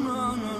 no, no.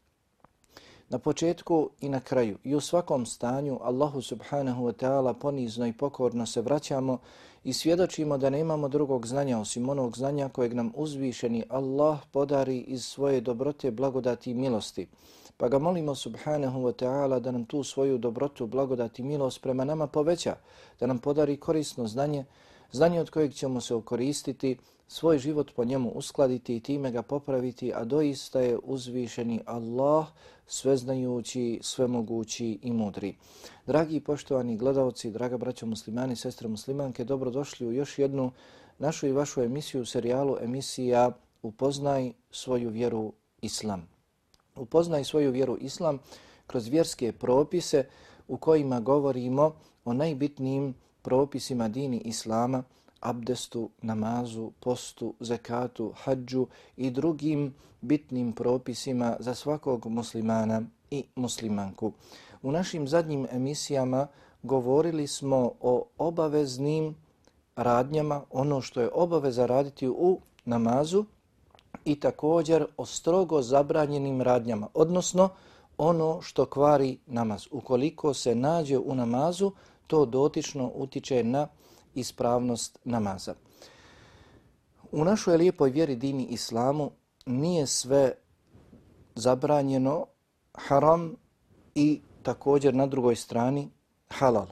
Na početku i na kraju i u svakom stanju Allahu subhanahu wa ta'ala ponizno i pokorno se vraćamo i svjedočimo da nemamo drugog znanja osim onog znanja kojeg nam uzvišeni Allah podari iz svoje dobrote, blagodati i milosti. Pa ga molimo subhanahu wa ta'ala da nam tu svoju dobrotu, blagodati i milost prema nama poveća, da nam podari korisno znanje, znanje od kojeg ćemo se okoristiti, svoj život po njemu uskladiti i time ga popraviti, a doista je uzvišeni Allah, sveznajući, svemogući i mudri. Dragi i poštovani gledalci, draga braćo muslimani, sestre muslimanke, dobrodošli u još jednu našu i vašu emisiju, serijalu emisija Upoznaj svoju vjeru Islam. Upoznaj svoju vjeru Islam kroz vjerske propise u kojima govorimo o najbitnijim propisima dini Islama, abdestu, namazu, postu, zekatu, hađu i drugim bitnim propisima za svakog muslimana i muslimanku. U našim zadnjim emisijama govorili smo o obaveznim radnjama, ono što je obaveza raditi u namazu i također o strogo zabranjenim radnjama, odnosno ono što kvari namaz. Ukoliko se nađe u namazu, to dotično utiče na ispravnost namaza. U našoj lijepoj vjeri dini islamu nije sve zabranjeno haram i također na drugoj strani halal.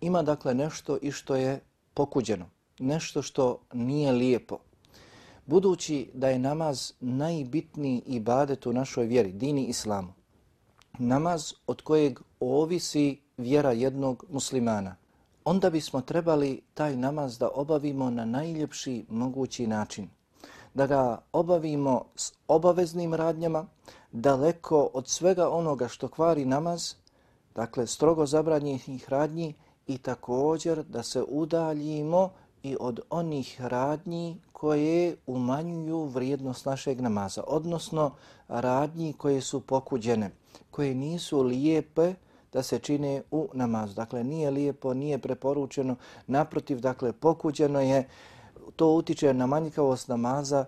Ima dakle nešto i što je pokuđeno, nešto što nije lijepo. Budući da je namaz najbitniji ibadet u našoj vjeri, dini islamu, namaz od kojeg ovisi vjera jednog muslimana, onda bismo trebali taj namaz da obavimo na najljepši mogući način. Da ga obavimo s obaveznim radnjama, daleko od svega onoga što kvari namaz, dakle strogo zabranjenih radnji i također da se udaljimo i od onih radnji koje umanjuju vrijednost našeg namaza, odnosno radnji koje su pokuđene, koje nisu lijepe, da se čine u namazu. Dakle, nije lijepo, nije preporučeno, naprotiv, dakle, pokuđeno je, to utiče na manjkavost namaza,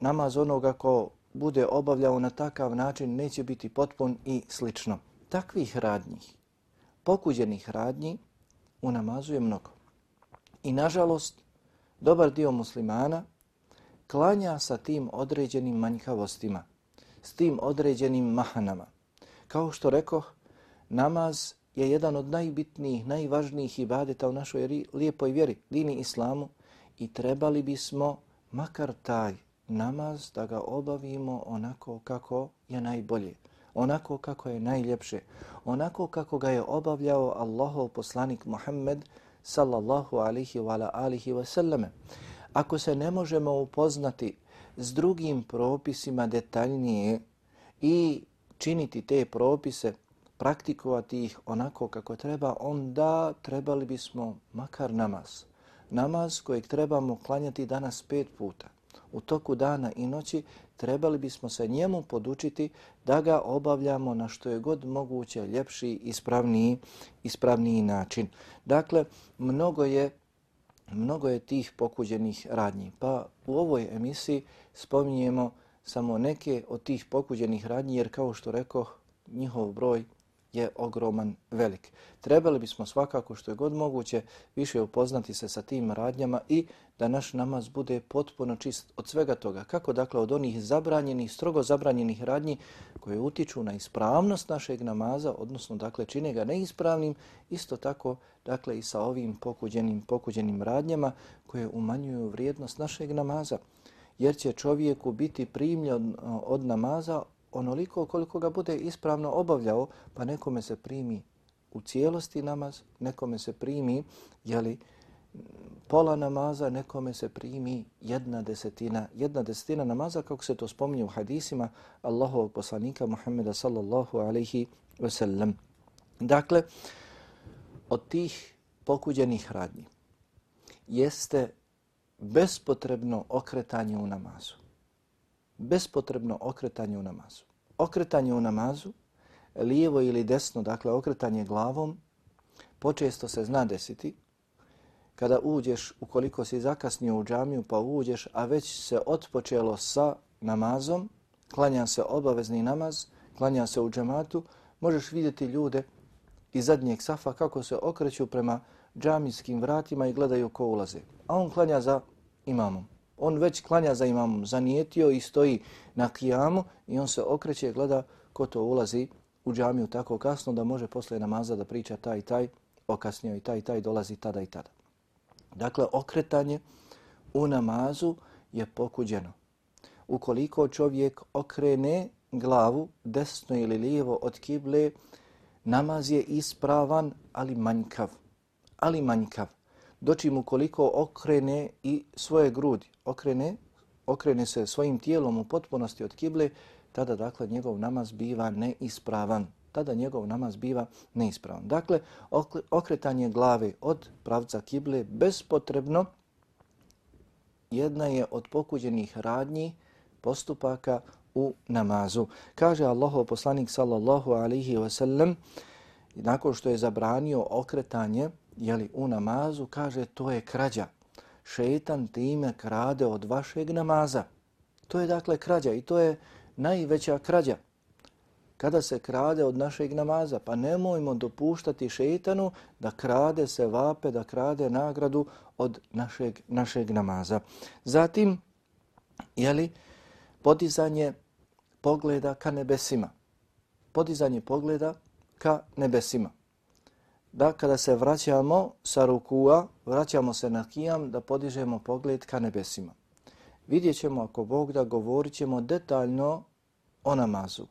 namaz onoga ko bude obavljao na takav način neće biti potpun i slično. Takvih radnji, pokuđenih radnji u namazu je mnogo. I nažalost, dobar dio muslimana klanja sa tim određenim manjkavostima, s tim određenim mahanama. Kao što rekoh, namaz je jedan od najbitnijih, najvažnijih ibadeta u našoj lijepoj vjeri, dini islamu i trebali bismo makar taj namaz da ga obavimo onako kako je najbolje, onako kako je najljepše, onako kako ga je obavljao Allahov poslanik Muhammed sallallahu alihi wa alihi wa sallame. Ako se ne možemo upoznati s drugim propisima detaljnije i činiti te propise, praktikovati ih onako kako treba, onda trebali bismo makar namaz. Namaz kojeg trebamo klanjati danas pet puta. U toku dana i noći trebali bismo se njemu podučiti da ga obavljamo na što je god moguće ljepši, ispravniji, ispravniji način. Dakle, mnogo je mnogo je tih pokuđenih radnji. Pa u ovoj emisiji spominjemo samo neke od tih pokuđenih radnji, jer kao što rekao, njihov broj je ogroman, velik. Trebali bismo svakako što je god moguće više upoznati se sa tim radnjama i da naš namaz bude potpuno čist od svega toga. Kako dakle od onih zabranjenih, strogo zabranjenih radnji koje utiču na ispravnost našeg namaza, odnosno dakle čine ga neispravnim, isto tako dakle i sa ovim pokuđenim, pokuđenim radnjama koje umanjuju vrijednost našeg namaza. Jer će čovjeku biti primljen od namaza onoliko koliko ga bude ispravno obavljao, pa nekome se primi u cijelosti namaz, nekome se primi jeli, pola namaza, nekome se primi jedna desetina, jedna desetina namaza, kako se to spominje u hadisima Allahovog poslanika Muhammeda sallallahu alaihi wasallam. Dakle, od tih pokuđenih radnji jeste bespotrebno okretanje u namazu bespotrebno okretanje u namazu. Okretanje u namazu, lijevo ili desno, dakle okretanje glavom, počesto se zna desiti kada uđeš, ukoliko si zakasnio u džamiju pa uđeš, a već se otpočelo sa namazom, klanja se obavezni namaz, klanja se u džamatu, možeš vidjeti ljude iz zadnjeg safa kako se okreću prema džamijskim vratima i gledaju ko ulaze. A on klanja za imamom on već klanja za imamom, zanijetio i stoji na kijamu i on se okreće i gleda ko to ulazi u džamiju tako kasno da može posle namaza da priča taj i taj, okasnio i taj i taj, dolazi tada i tada. Dakle, okretanje u namazu je pokuđeno. Ukoliko čovjek okrene glavu desno ili lijevo od kible, namaz je ispravan, ali manjkav. Ali manjkav dočim ukoliko okrene i svoje grudi, okrene, okrene se svojim tijelom u potpunosti od kible, tada dakle njegov namaz biva neispravan. Tada njegov namaz biva neispravan. Dakle, okretanje glave od pravca kible bespotrebno jedna je od pokuđenih radnji postupaka u namazu. Kaže Allahov poslanik sallallahu alihi wasallam, nakon što je zabranio okretanje jeli, u namazu, kaže to je krađa. Šeitan time krade od vašeg namaza. To je dakle krađa i to je najveća krađa. Kada se krade od našeg namaza, pa nemojmo dopuštati šeitanu da krade se vape, da krade nagradu od našeg, našeg namaza. Zatim, jeli, podizanje pogleda ka nebesima. Podizanje pogleda ka nebesima da kada se vraćamo sa rukua, vraćamo se na kijam, da podižemo pogled ka nebesima. Vidjet ćemo, ako Bog da, govorit ćemo detaljno o namazu.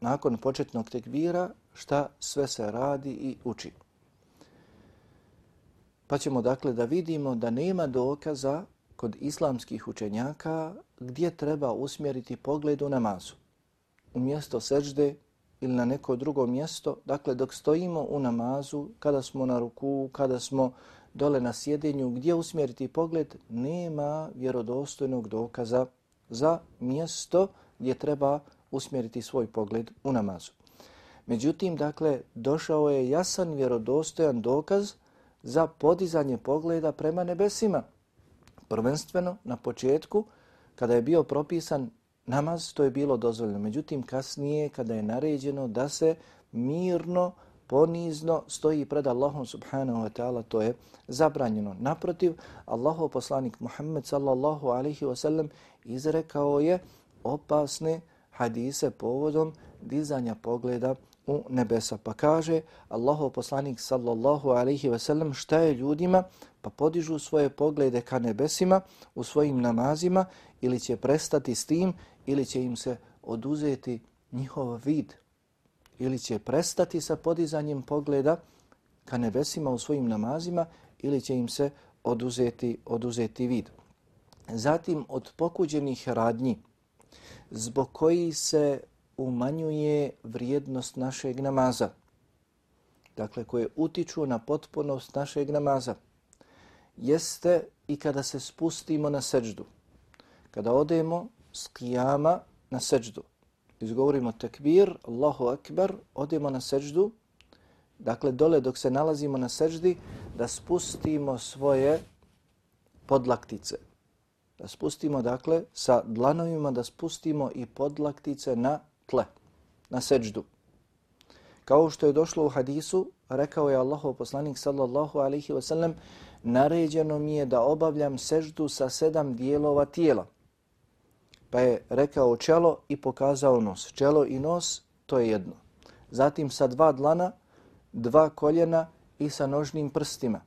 Nakon početnog tekvira, šta sve se radi i uči. Pa ćemo dakle da vidimo da nema dokaza kod islamskih učenjaka gdje treba usmjeriti pogled u namazu. Umjesto sežde ili na neko drugo mjesto, dakle dok stojimo u namazu, kada smo na ruku, kada smo dole na sjedenju, gdje usmjeriti pogled, nema vjerodostojnog dokaza za mjesto gdje treba usmjeriti svoj pogled u namazu. Međutim, dakle, došao je jasan vjerodostojan dokaz za podizanje pogleda prema nebesima. Prvenstveno, na početku, kada je bio propisan namaz, to je bilo dozvoljeno. Međutim, kasnije, kada je naređeno da se mirno, ponizno stoji pred Allahom subhanahu wa ta'ala, to je zabranjeno. Naprotiv, Allahov poslanik Muhammed sallallahu alaihi wa sallam izrekao je opasne hadise povodom dizanja pogleda u nebesa. Pa kaže Allahov poslanik sallallahu alaihi ve sellem šta je ljudima pa podižu svoje poglede ka nebesima u svojim namazima ili će prestati s tim ili će im se oduzeti njihov vid ili će prestati sa podizanjem pogleda ka nebesima u svojim namazima ili će im se oduzeti, oduzeti vid. Zatim od pokuđenih radnji zbog koji se umanjuje vrijednost našeg namaza. Dakle, koje utiču na potpunost našeg namaza. Jeste i kada se spustimo na seđdu. Kada odemo s kijama na seđdu. Izgovorimo tekbir, Allahu akbar, odemo na seđdu. Dakle, dole dok se nalazimo na seđdi, da spustimo svoje podlaktice. Da spustimo, dakle, sa dlanovima da spustimo i podlaktice na tle, na seđdu. Kao što je došlo u hadisu, rekao je Allahov poslanik sallallahu alaihi wasallam, naređeno mi je da obavljam seždu sa sedam dijelova tijela. Pa je rekao čelo i pokazao nos. Čelo i nos, to je jedno. Zatim sa dva dlana, dva koljena i sa nožnim prstima.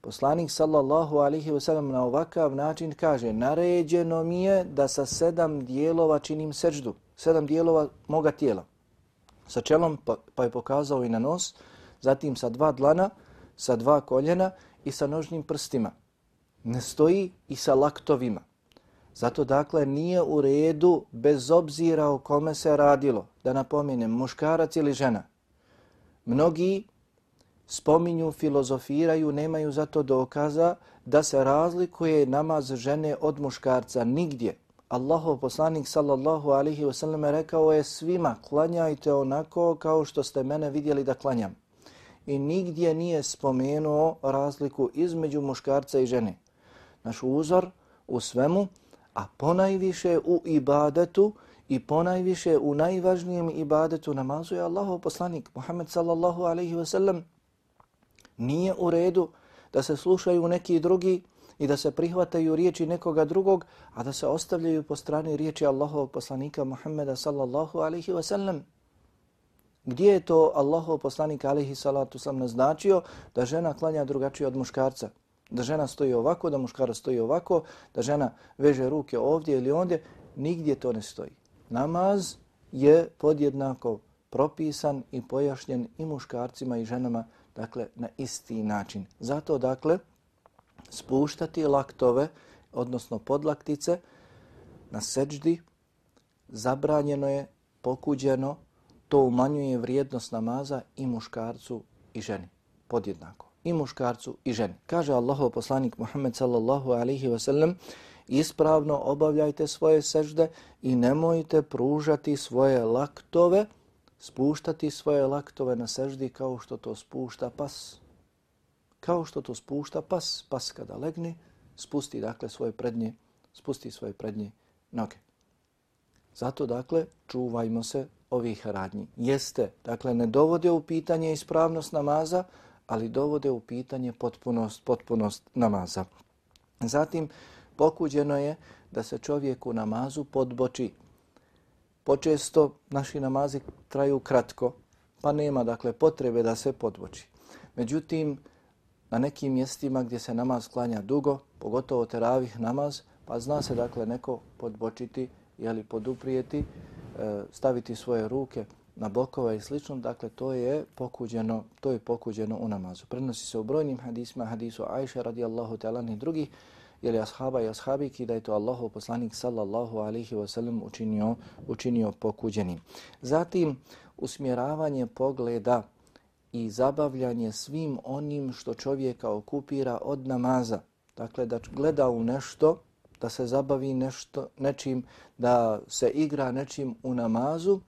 Poslanik sallallahu alihi wasallam na ovakav način kaže naređeno mi je da sa sedam dijelova činim seđdu, Sedam dijelova moga tijela. Sa čelom pa, pa je pokazao i na nos, zatim sa dva dlana, sa dva koljena i sa nožnim prstima. Ne stoji i sa laktovima. Zato dakle nije u redu bez obzira o kome se radilo, da napomenem, muškarac ili žena. Mnogi spominju, filozofiraju, nemaju zato dokaza da se razlikuje namaz žene od muškarca nigdje. Allahov poslanik sallallahu alihi wasallam rekao je svima klanjajte onako kao što ste mene vidjeli da klanjam i nigdje nije spomenuo razliku između muškarca i žene. Naš uzor u svemu, a ponajviše u ibadetu i ponajviše u najvažnijem ibadetu namazu je Allahov poslanik Muhammed sallallahu alaihi ve sellem. Nije u redu da se slušaju neki drugi i da se prihvataju riječi nekoga drugog, a da se ostavljaju po strani riječi Allahovog poslanika Muhammeda sallallahu alaihi ve sellem. Gdje je to Allahov poslanik alaihi salatu sam naznačio da žena klanja drugačije od muškarca? Da žena stoji ovako, da muškarac stoji ovako, da žena veže ruke ovdje ili ondje? Nigdje to ne stoji. Namaz je podjednako propisan i pojašnjen i muškarcima i ženama, dakle, na isti način. Zato, dakle, spuštati laktove, odnosno podlaktice, na seđdi, zabranjeno je, pokuđeno, to umanjuje vrijednost namaza i muškarcu i ženi. Podjednako. I muškarcu i ženi. Kaže Allahov poslanik Muhammed sallallahu alaihi ve sellem ispravno obavljajte svoje sežde i nemojte pružati svoje laktove, spuštati svoje laktove na seždi kao što to spušta pas. Kao što to spušta pas. Pas kada legne, spusti dakle svoje prednje, spusti svoje prednje noge. Zato dakle čuvajmo se ovih radnji. Jeste, dakle ne dovode u pitanje ispravnost namaza, ali dovode u pitanje potpunost, potpunost namaza. Zatim pokuđeno je da se čovjek u namazu podboči. Počesto naši namazi traju kratko, pa nema dakle potrebe da se podboči. Međutim, na nekim mjestima gdje se namaz klanja dugo, pogotovo teravih namaz, pa zna se dakle neko podbočiti jeli poduprijeti, e, staviti svoje ruke na bokova i slično, dakle to je pokuđeno, to je pokuđeno u namazu. Prenosi se u brojnim hadisma, hadisu Ajše radijallahu ta'ala i drugih, ili ashaba i ashabiki da je to Allahov poslanik sallallahu alihi wasallam učinio, učinio pokuđenim. Zatim, usmjeravanje pogleda i zabavljanje svim onim što čovjeka okupira od namaza. Dakle, da gleda u nešto da se zabavi nešto, nečim, da se igra nečim u namazu,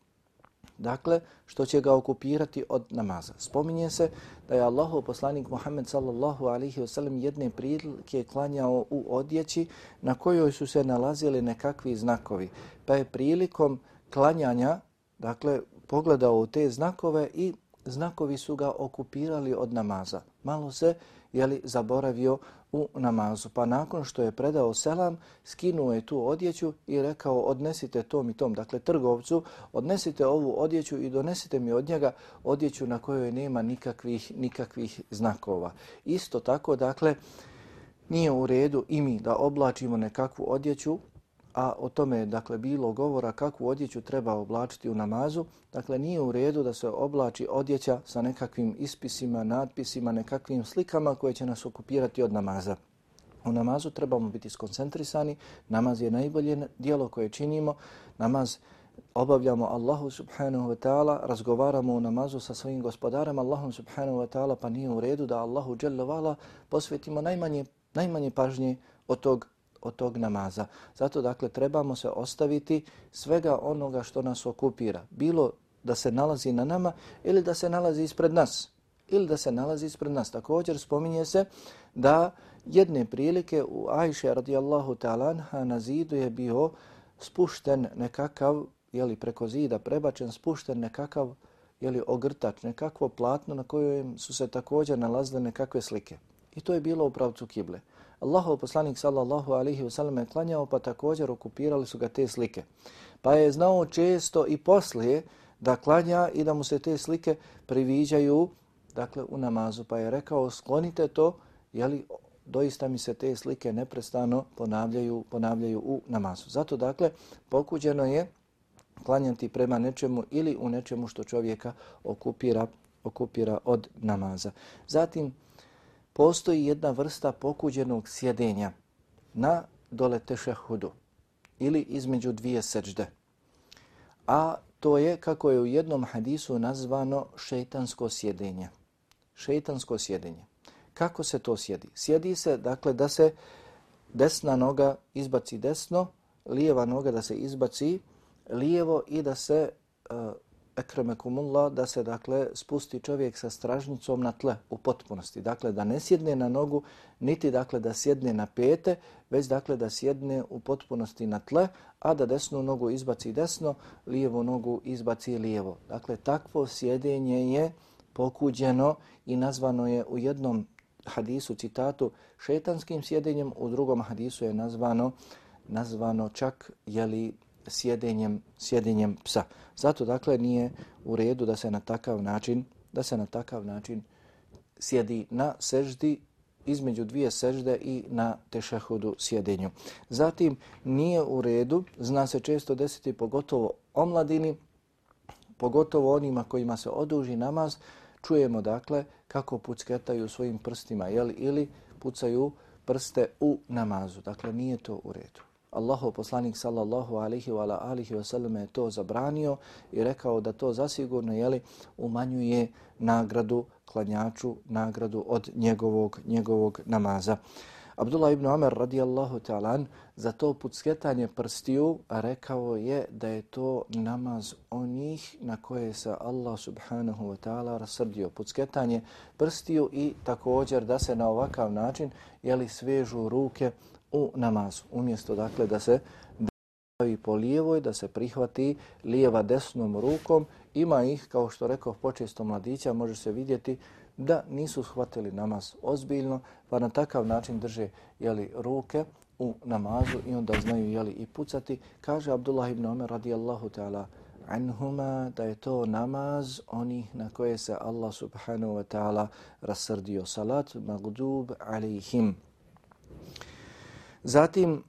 dakle, što će ga okupirati od namaza. Spominje se da je Allahov poslanik Muhammed sallallahu alaihi wasallam jedne prilike klanjao u odjeći na kojoj su se nalazili nekakvi znakovi. Pa je prilikom klanjanja, dakle, pogledao u te znakove i znakovi su ga okupirali od namaza. Malo se jeli, zaboravio u namazu. Pa nakon što je predao selam, skinuo je tu odjeću i rekao odnesite tom i tom, dakle trgovcu, odnesite ovu odjeću i donesite mi od njega odjeću na kojoj nema nikakvih, nikakvih znakova. Isto tako, dakle, nije u redu i mi da oblačimo nekakvu odjeću, a o tome je dakle bilo govora kakvu odjeću treba oblačiti u namazu, dakle nije u redu da se oblači odjeća sa nekakvim ispisima, nadpisima, nekakvim slikama koje će nas okupirati od namaza. U namazu trebamo biti skoncentrisani, namaz je najbolje dijelo koje činimo, namaz obavljamo Allahu subhanahu wa ta'ala, razgovaramo u namazu sa svojim gospodarem Allahom subhanahu wa ta'ala, pa nije u redu da Allahu dželle posvetimo najmanje, najmanje pažnje od tog od tog namaza. Zato dakle trebamo se ostaviti svega onoga što nas okupira. Bilo da se nalazi na nama ili da se nalazi ispred nas. Ili da se nalazi ispred nas. Također spominje se da jedne prilike u Ajše radijallahu ta'ala na zidu je bio spušten nekakav, jeli preko zida prebačen, spušten nekakav jeli ogrtač, nekakvo platno na kojem su se također nalazile nekakve slike. I to je bilo u pravcu kible. Allahov poslanik sallallahu alaihi wasallam je klanjao, pa također okupirali su ga te slike. Pa je znao često i poslije da klanja i da mu se te slike priviđaju dakle, u namazu. Pa je rekao, sklonite to, jeli doista mi se te slike neprestano ponavljaju, ponavljaju u namazu. Zato, dakle, pokuđeno je klanjati prema nečemu ili u nečemu što čovjeka okupira, okupira od namaza. Zatim, postoji jedna vrsta pokuđenog sjedenja na dole tešehudu ili između dvije seđde. A to je, kako je u jednom hadisu nazvano, šeitansko sjedenje. Šeitansko sjedenje. Kako se to sjedi? Sjedi se, dakle, da se desna noga izbaci desno, lijeva noga da se izbaci lijevo i da se uh, ekremekumullah, da se dakle spusti čovjek sa stražnicom na tle u potpunosti. Dakle, da ne sjedne na nogu, niti dakle da sjedne na pete, već dakle da sjedne u potpunosti na tle, a da desnu nogu izbaci desno, lijevu nogu izbaci lijevo. Dakle, takvo sjedenje je pokuđeno i nazvano je u jednom hadisu, citatu, šetanskim sjedenjem, u drugom hadisu je nazvano nazvano čak jeli sjedenjem, sjedenjem psa. Zato dakle nije u redu da se na takav način da se na takav način sjedi na seždi između dvije sežde i na tešahudu sjedenju. Zatim nije u redu, zna se često desiti pogotovo omladini, pogotovo onima kojima se oduži namaz, čujemo dakle kako pucketaju svojim prstima jeli, ili pucaju prste u namazu. Dakle, nije to u redu. Allahov poslanik sallallahu alaihi wa alihi wa sallam je to zabranio i rekao da to zasigurno jeli, umanjuje nagradu klanjaču, nagradu od njegovog njegovog namaza. Abdullah ibn Omer radijallahu ta'ala za to pucketanje prstiju rekao je da je to namaz onih na koje se Allah subhanahu wa ta'ala rasrdio. Pucketanje prstiju i također da se na ovakav način jeli svežu ruke u namazu. Umjesto dakle da se davi po lijevoj, da se prihvati lijeva desnom rukom, ima ih, kao što rekao počesto mladića, može se vidjeti da nisu shvatili namaz ozbiljno, pa na takav način drže jeli, ruke u namazu i onda znaju jeli, i pucati. Kaže Abdullah ibn Omer radijallahu ta'ala anhuma da je to namaz onih na koje se Allah subhanahu wa ta'ala rasrdio. Salat magdub alihim. Zatim,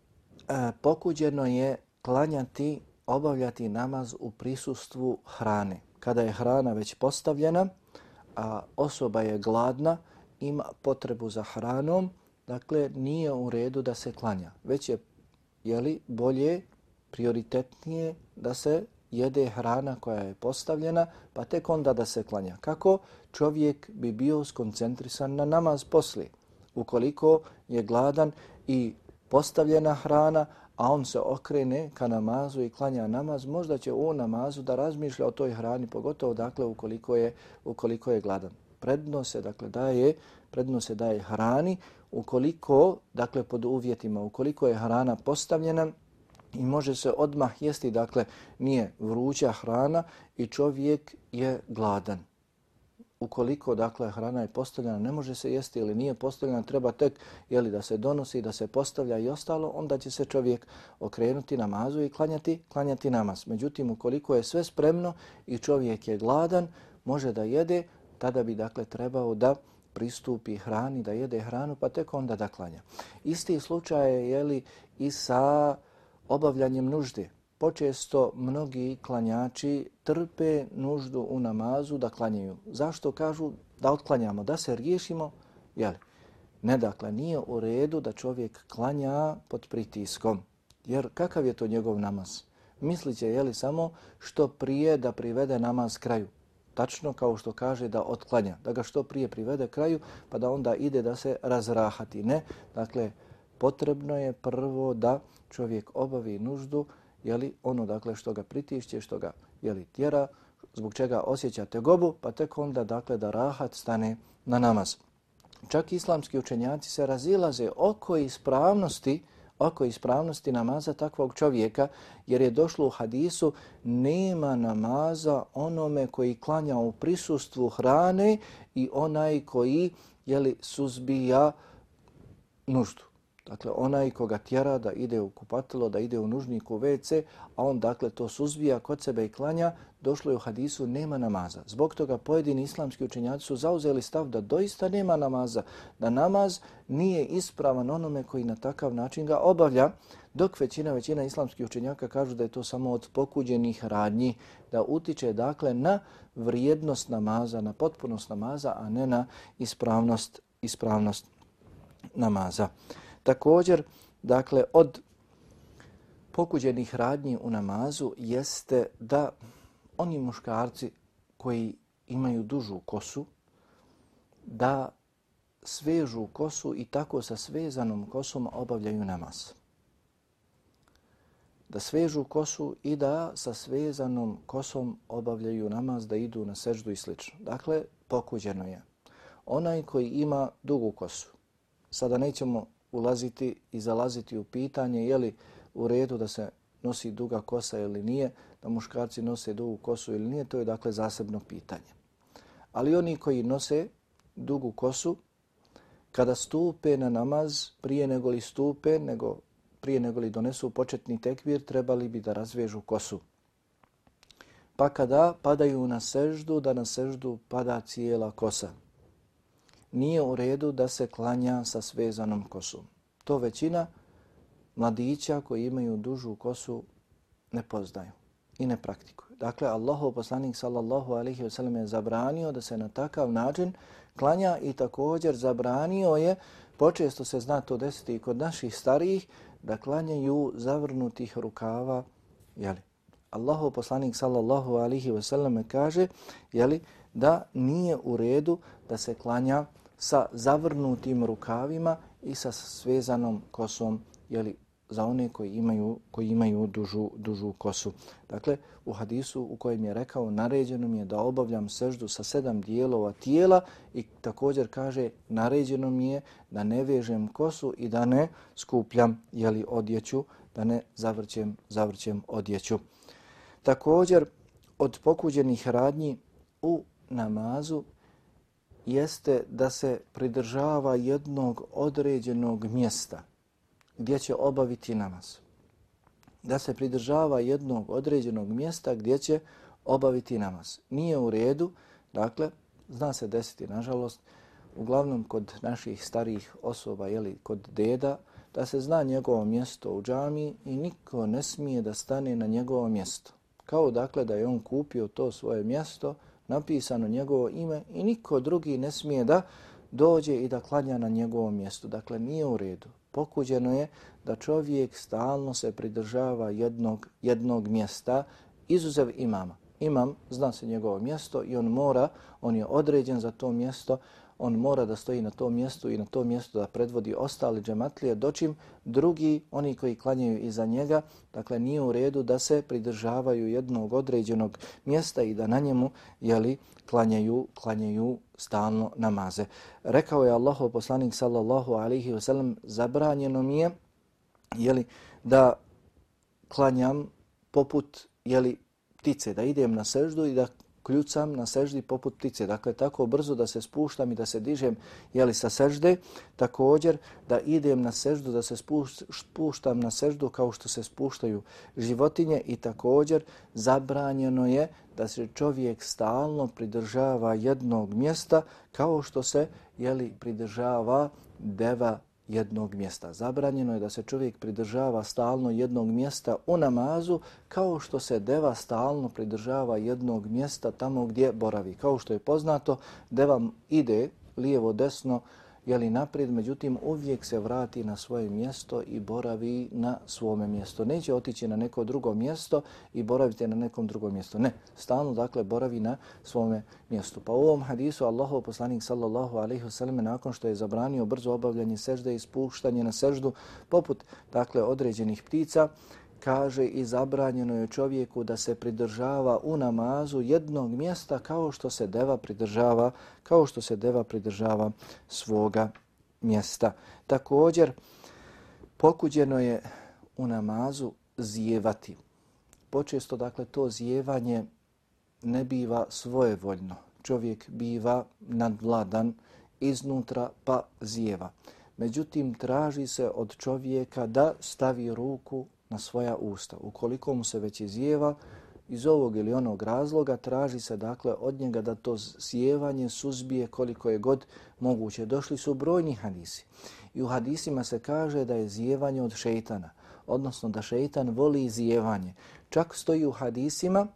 e, pokuđeno je klanjati, obavljati namaz u prisustvu hrane. Kada je hrana već postavljena, a osoba je gladna, ima potrebu za hranom, dakle nije u redu da se klanja. Već je jeli, bolje, prioritetnije da se jede hrana koja je postavljena, pa tek onda da se klanja. Kako čovjek bi bio skoncentrisan na namaz poslije? Ukoliko je gladan i postavljena hrana, a on se okrene ka namazu i klanja namaz, možda će u namazu da razmišlja o toj hrani, pogotovo dakle ukoliko je, ukoliko je gladan. Predno se dakle daje, predno se daje hrani ukoliko, dakle pod uvjetima, ukoliko je hrana postavljena i može se odmah jesti, dakle nije vruća hrana i čovjek je gladan ukoliko dakle hrana je postavljena, ne može se jesti ili nije postavljena, treba tek je li da se donosi, da se postavlja i ostalo, onda će se čovjek okrenuti namazu i klanjati, klanjati namaz. Međutim, ukoliko je sve spremno i čovjek je gladan, može da jede, tada bi dakle trebao da pristupi hrani, da jede hranu, pa tek onda da klanja. Isti slučaj je li i sa obavljanjem nužde. Počesto mnogi klanjači trpe nuždu u namazu da klanjaju. Zašto kažu da otklanjamo, da se riješimo? Jel? Ne, dakle, nije u redu da čovjek klanja pod pritiskom. Jer kakav je to njegov namaz? Mislit će, jeli, samo što prije da privede namaz kraju. Tačno kao što kaže da otklanja, da ga što prije privede kraju, pa da onda ide da se razrahati. Ne, dakle, potrebno je prvo da čovjek obavi nuždu, jeli, ono dakle što ga pritišće, što ga jeli, tjera, zbog čega osjeća tegobu, pa tek onda dakle da rahat stane na namaz. Čak islamski učenjaci se razilaze oko ispravnosti oko ispravnosti namaza takvog čovjeka, jer je došlo u hadisu, nema namaza onome koji klanja u prisustvu hrane i onaj koji jeli, suzbija nuždu. Dakle, onaj koga tjera da ide u kupatilo, da ide u nužnik u WC, a on dakle to suzbija kod sebe i klanja, došlo je u hadisu, nema namaza. Zbog toga pojedini islamski učenjaci su zauzeli stav da doista nema namaza, da namaz nije ispravan onome koji na takav način ga obavlja, dok većina, većina islamskih učenjaka kažu da je to samo od pokuđenih radnji, da utiče dakle na vrijednost namaza, na potpunost namaza, a ne na ispravnost, ispravnost namaza. Također, dakle, od pokuđenih radnji u namazu jeste da oni muškarci koji imaju dužu kosu, da svežu kosu i tako sa svezanom kosom obavljaju namaz. Da svežu kosu i da sa svezanom kosom obavljaju namaz, da idu na seždu i sl. Dakle, pokuđeno je. Onaj koji ima dugu kosu, sada nećemo ulaziti i zalaziti u pitanje je li u redu da se nosi duga kosa ili nije, da muškarci nose dugu kosu ili nije, to je dakle zasebno pitanje. Ali oni koji nose dugu kosu, kada stupe na namaz, prije nego li stupe, nego prije nego li donesu početni tekvir, trebali bi da razvežu kosu. Pa kada padaju na seždu, da na seždu pada cijela kosa nije u redu da se klanja sa svezanom kosom. To većina mladića koji imaju dužu kosu ne poznaju i ne praktikuju. Dakle, Allahov poslanik sallallahu alaihi wa sallam je zabranio da se na takav način klanja i također zabranio je, počesto se zna to desiti i kod naših starijih, da klanjaju zavrnutih rukava, jeli, Allahov poslanik sallallahu alihi wasallam kaže, jeli, da nije u redu da se klanja sa zavrnutim rukavima i sa svezanom kosom jeli, za one koji imaju, koji imaju dužu, dužu kosu. Dakle, u hadisu u kojem je rekao naređeno mi je da obavljam seždu sa sedam dijelova tijela i također kaže naređeno mi je da ne vežem kosu i da ne skupljam jeli, odjeću, da ne zavrćem, zavrćem odjeću. Također, od pokuđenih radnji u namazu jeste da se pridržava jednog određenog mjesta gdje će obaviti namaz. Da se pridržava jednog određenog mjesta gdje će obaviti namaz. Nije u redu, dakle, zna se desiti, nažalost, uglavnom kod naših starijih osoba, jeli, kod deda, da se zna njegovo mjesto u džami i niko ne smije da stane na njegovo mjesto. Kao dakle da je on kupio to svoje mjesto, napisano njegovo ime i niko drugi ne smije da dođe i da klanja na njegovom mjestu. Dakle, nije u redu. Pokuđeno je da čovjek stalno se pridržava jednog, jednog mjesta, izuzev imama. Imam, zna se njegovo mjesto i on mora, on je određen za to mjesto, on mora da stoji na tom mjestu i na tom mjestu da predvodi ostali džematlije, dočim drugi, oni koji klanjaju iza njega, dakle nije u redu da se pridržavaju jednog određenog mjesta i da na njemu jeli, klanjaju, klanjaju stalno namaze. Rekao je Allahov poslanik sallallahu alaihi wasallam, zabranjeno mi je jeli, da klanjam poput jeli, ptice, da idem na seždu i da kljucam na seždi poput ptice. Dakle, tako brzo da se spuštam i da se dižem jeli, sa sežde. Također, da idem na seždu, da se spuštam na seždu kao što se spuštaju životinje. I također, zabranjeno je da se čovjek stalno pridržava jednog mjesta kao što se jeli, pridržava deva jednog mjesta. Zabranjeno je da se čovjek pridržava stalno jednog mjesta u namazu kao što se deva stalno pridržava jednog mjesta tamo gdje boravi. Kao što je poznato, deva ide lijevo desno jeli naprijed, međutim uvijek se vrati na svoje mjesto i boravi na svome mjesto. Neće otići na neko drugo mjesto i boraviti na nekom drugom mjestu. Ne, stalno dakle boravi na svome mjestu. Pa u ovom hadisu Allahov poslanik sallallahu alaihi wasallam nakon što je zabranio brzo obavljanje sežde i spuštanje na seždu poput dakle određenih ptica, kaže i zabranjeno je čovjeku da se pridržava u namazu jednog mjesta kao što se deva pridržava kao što se deva pridržava svoga mjesta. Također pokuđeno je u namazu zijevati. Počesto dakle to zijevanje ne biva svojevoljno. Čovjek biva nadvladan iznutra pa zijeva. Međutim, traži se od čovjeka da stavi ruku na svoja usta. Ukoliko mu se već izjeva, iz ovog ili onog razloga traži se dakle od njega da to sjevanje suzbije koliko je god moguće. Došli su brojni hadisi i u hadisima se kaže da je zjevanje od šeitana, odnosno da šeitan voli zjevanje. Čak stoji u hadisima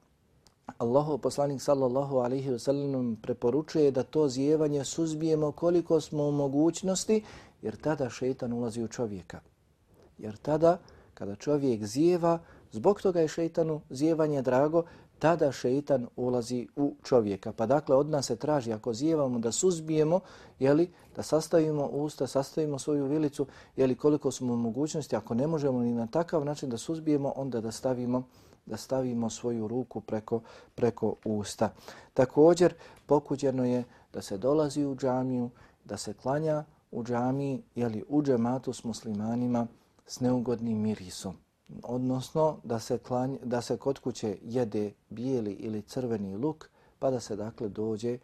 Allahov poslanik sallallahu alaihi wa sallam preporučuje da to zjevanje suzbijemo koliko smo u mogućnosti jer tada šeitan ulazi u čovjeka. Jer tada kada čovjek zijeva, zbog toga je šeitanu zijevanje drago, tada šeitan ulazi u čovjeka. Pa dakle, od nas se traži, ako zijevamo, da suzbijemo, jeli, da sastavimo usta, sastavimo svoju vilicu, jeli, koliko smo u mogućnosti, ako ne možemo ni na takav način da suzbijemo, onda da stavimo da stavimo svoju ruku preko, preko usta. Također, pokuđeno je da se dolazi u džamiju, da se klanja u džamiji, jeli, u džematu s muslimanima, s neugodnim mirisom. Odnosno da se, klanj, da se kod kuće jede bijeli ili crveni luk, pa da se dakle dođe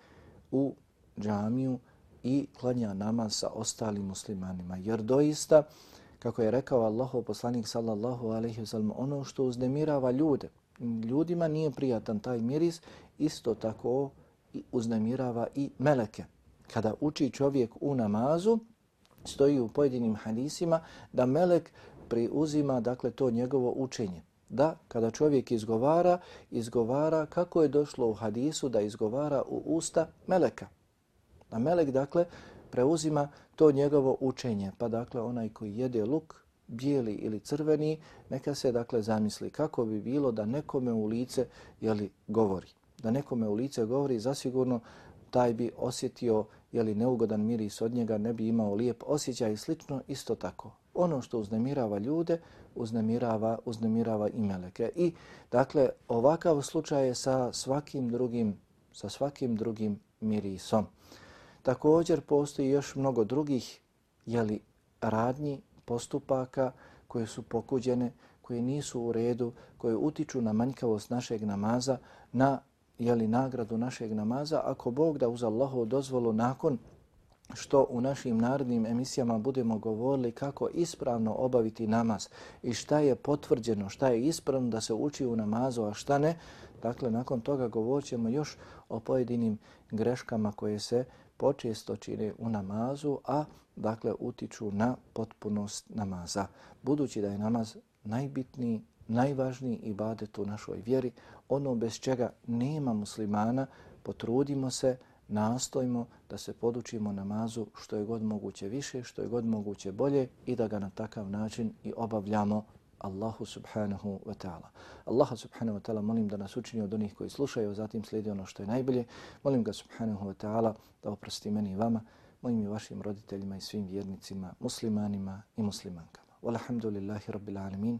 u džamiju i klanja namaz sa ostalim muslimanima. Jer doista, kako je rekao Allahov poslanik sallallahu alaihi wasallam, ono što uznemirava ljude, ljudima nije prijatan taj miris, isto tako uznemirava i meleke. Kada uči čovjek u namazu, stoji u pojedinim hadisima da melek preuzima dakle to njegovo učenje. Da kada čovjek izgovara, izgovara kako je došlo u hadisu da izgovara u usta meleka. Da melek dakle preuzima to njegovo učenje. Pa dakle onaj koji jede luk, bijeli ili crveni, neka se dakle zamisli kako bi bilo da nekome u lice jeli, govori. Da nekome u lice govori, zasigurno taj bi osjetio jeli neugodan miris od njega, ne bi imao lijep osjećaj i slično, isto tako. Ono što uznemirava ljude, uznemirava, uznemirava i meleke. I dakle, ovakav slučaj je sa svakim drugim, sa svakim drugim mirisom. Također postoji još mnogo drugih jeli, radnji, postupaka koje su pokuđene, koje nisu u redu, koje utiču na manjkavost našeg namaza, na jeli, nagradu našeg namaza, ako Bog da uz Allahu dozvolu nakon što u našim narodnim emisijama budemo govorili kako ispravno obaviti namaz i šta je potvrđeno, šta je ispravno da se uči u namazu, a šta ne, dakle nakon toga govorit još o pojedinim greškama koje se počesto čine u namazu, a dakle utiču na potpunost namaza. Budući da je namaz najbitniji najvažniji ibadet u našoj vjeri, ono bez čega nema muslimana, potrudimo se, nastojimo da se podučimo namazu što je god moguće više, što je god moguće bolje i da ga na takav način i obavljamo Allahu subhanahu wa ta'ala. Allaha subhanahu wa ta'ala molim da nas učini od onih koji slušaju, zatim slijedi ono što je najbolje. Molim ga subhanahu wa ta'ala da oprosti meni i vama, mojim i vašim roditeljima i svim vjernicima, muslimanima i muslimankama. Walhamdulillahi rabbil alamin.